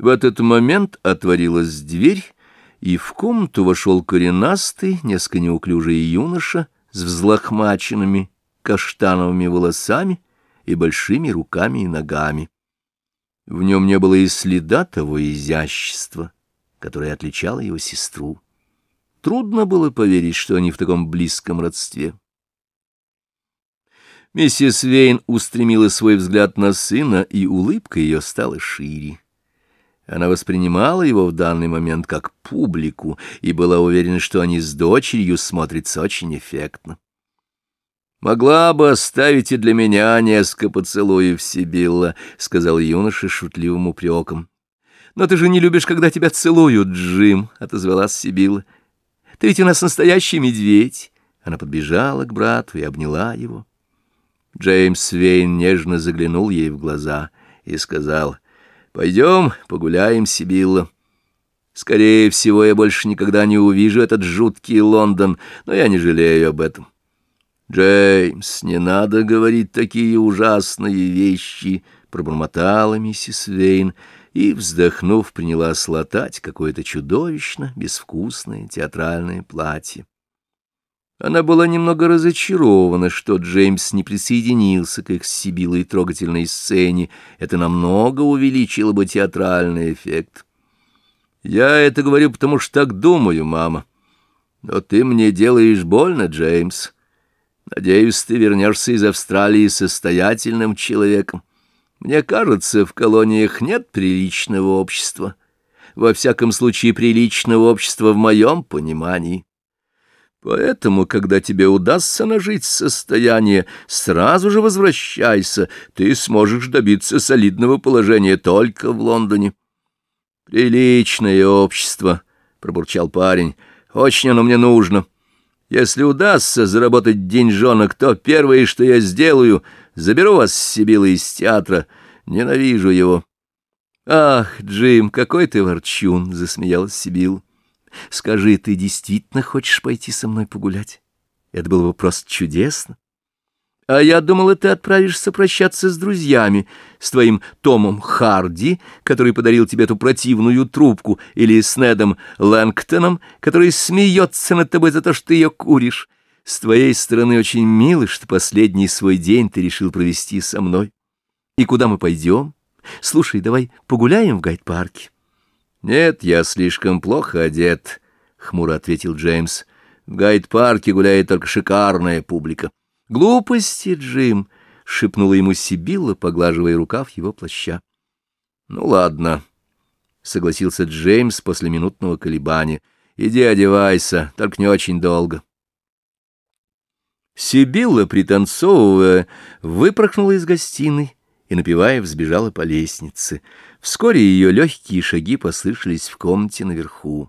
В этот момент отворилась дверь, и в комнату вошел коренастый, несколько неуклюжий юноша с взлохмаченными каштановыми волосами и большими руками и ногами. В нем не было и следа того изящества, которое отличало его сестру. Трудно было поверить, что они в таком близком родстве. Миссис Вейн устремила свой взгляд на сына, и улыбка ее стала шире. Она воспринимала его в данный момент как публику и была уверена, что они с дочерью смотрятся очень эффектно. «Могла бы оставить и для меня несколько поцелуев, Сибилла», — сказал юноша шутливым упреком. «Но ты же не любишь, когда тебя целуют, Джим», — отозвалась Сибилла. «Ты ведь у нас настоящий медведь». Она подбежала к брату и обняла его. Джеймс Вейн нежно заглянул ей в глаза и сказал — Пойдем погуляем, Сибилла. Скорее всего, я больше никогда не увижу этот жуткий Лондон, но я не жалею об этом. Джеймс, не надо говорить такие ужасные вещи, пробормотала миссис Вейн и, вздохнув, принялась латать какое-то чудовищно безвкусное театральное платье. Она была немного разочарована, что Джеймс не присоединился к их Сибилой трогательной сцене. Это намного увеличило бы театральный эффект. «Я это говорю, потому что так думаю, мама. Но ты мне делаешь больно, Джеймс. Надеюсь, ты вернешься из Австралии состоятельным человеком. Мне кажется, в колониях нет приличного общества. Во всяком случае, приличного общества в моем понимании». Поэтому, когда тебе удастся нажить состояние, сразу же возвращайся, ты сможешь добиться солидного положения только в Лондоне. «Приличное общество», — пробурчал парень, — «очень оно мне нужно. Если удастся заработать деньжонок, то первое, что я сделаю, заберу вас с Сибилы из театра. Ненавижу его». «Ах, Джим, какой ты ворчун!» — засмеялась Сибил. Скажи, ты действительно хочешь пойти со мной погулять? Это было бы просто чудесно. А я думала, ты отправишься прощаться с друзьями, с твоим Томом Харди, который подарил тебе эту противную трубку, или с Недом Лэнгтоном, который смеется над тобой за то, что ты ее куришь. С твоей стороны очень мило, что последний свой день ты решил провести со мной. И куда мы пойдем? Слушай, давай погуляем в гайд-парке. «Нет, я слишком плохо одет», — хмуро ответил Джеймс. «В гайд-парке гуляет только шикарная публика». «Глупости, Джим», — шепнула ему Сибилла, поглаживая рукав его плаща. «Ну ладно», — согласился Джеймс после минутного колебания. «Иди одевайся, только не очень долго». Сибилла, пританцовывая, выпорхнула из гостиной и, напевая, взбежала по лестнице. Вскоре ее легкие шаги послышались в комнате наверху.